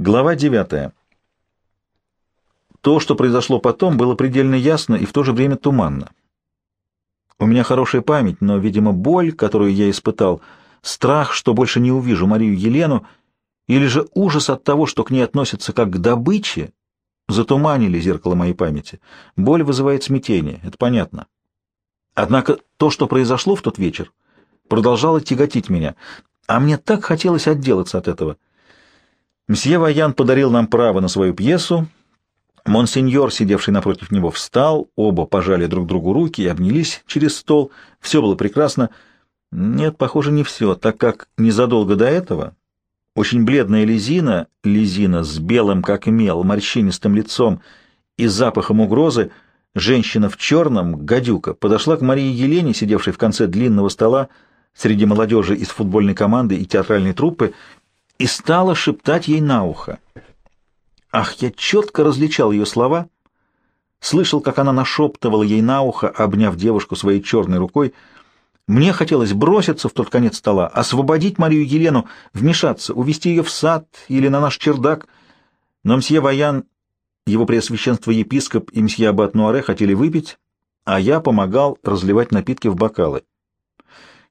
Глава 9. То, что произошло потом, было предельно ясно и в то же время туманно. У меня хорошая память, но, видимо, боль, которую я испытал, страх, что больше не увижу Марию Елену, или же ужас от того, что к ней относятся как к добыче, затуманили зеркало моей памяти. Боль вызывает смятение, это понятно. Однако то, что произошло в тот вечер, продолжало тяготить меня, а мне так хотелось отделаться от этого. Мсье Ваян подарил нам право на свою пьесу, Монсеньор, сидевший напротив него, встал, оба пожали друг другу руки и обнялись через стол. Все было прекрасно. Нет, похоже, не все, так как незадолго до этого очень бледная Лизина, Лизина с белым, как мел, морщинистым лицом и запахом угрозы, женщина в черном, гадюка, подошла к Марии Елене, сидевшей в конце длинного стола среди молодежи из футбольной команды и театральной труппы, и стала шептать ей на ухо. Ах, я четко различал ее слова, слышал, как она нашептывала ей на ухо, обняв девушку своей черной рукой. Мне хотелось броситься в тот конец стола, освободить Марию Елену, вмешаться, увести ее в сад или на наш чердак. Но мсье Ваян, его преосвященство епископ и мсье Аббат Нуаре хотели выпить, а я помогал разливать напитки в бокалы.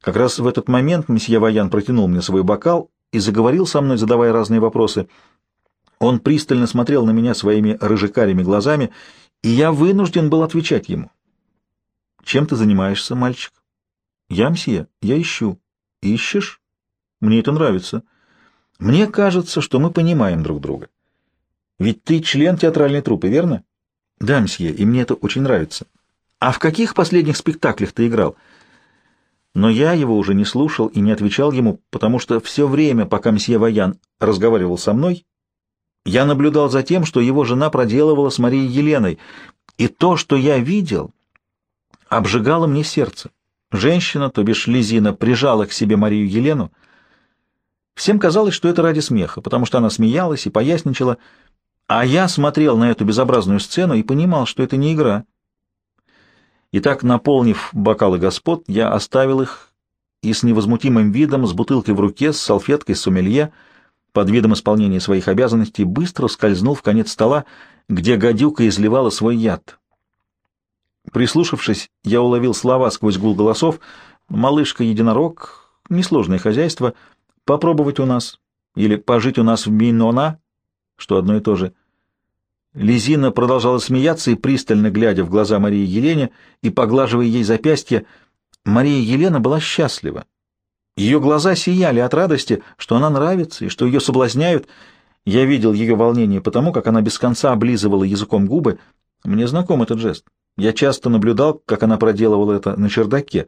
Как раз в этот момент мсье Ваян протянул мне свой бокал и заговорил со мной, задавая разные вопросы — он пристально смотрел на меня своими рыжекарими глазами, и я вынужден был отвечать ему. «Чем ты занимаешься, мальчик?» «Я, я ищу». «Ищешь? Мне это нравится. Мне кажется, что мы понимаем друг друга. Ведь ты член театральной труппы, верно?» «Да, мсье, и мне это очень нравится». «А в каких последних спектаклях ты играл?» Но я его уже не слушал и не отвечал ему, потому что все время, пока мсье Ваян разговаривал со мной, я наблюдал за тем, что его жена проделывала с Марией Еленой, и то, что я видел, обжигало мне сердце. Женщина, то бишь Лизина, прижала к себе Марию Елену. Всем казалось, что это ради смеха, потому что она смеялась и поясничала, а я смотрел на эту безобразную сцену и понимал, что это не игра. Итак, наполнив бокалы господ, я оставил их и с невозмутимым видом, с бутылкой в руке, с салфеткой, с сомелье — под видом исполнения своих обязанностей быстро скользнул в конец стола, где гадюка изливала свой яд. Прислушавшись, я уловил слова сквозь гул голосов «Малышка-единорог», «Несложное хозяйство», «Попробовать у нас» или «Пожить у нас в Минона», что одно и то же. Лизина продолжала смеяться и, пристально глядя в глаза Марии Елене и поглаживая ей запястье, Мария Елена была счастлива. Ее глаза сияли от радости, что она нравится и что ее соблазняют. Я видел ее волнение потому, как она без конца облизывала языком губы. Мне знаком этот жест. Я часто наблюдал, как она проделывала это на чердаке,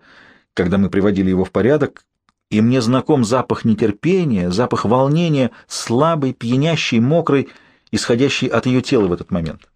когда мы приводили его в порядок, и мне знаком запах нетерпения, запах волнения, слабый, пьянящий, мокрый, исходящий от ее тела в этот момент.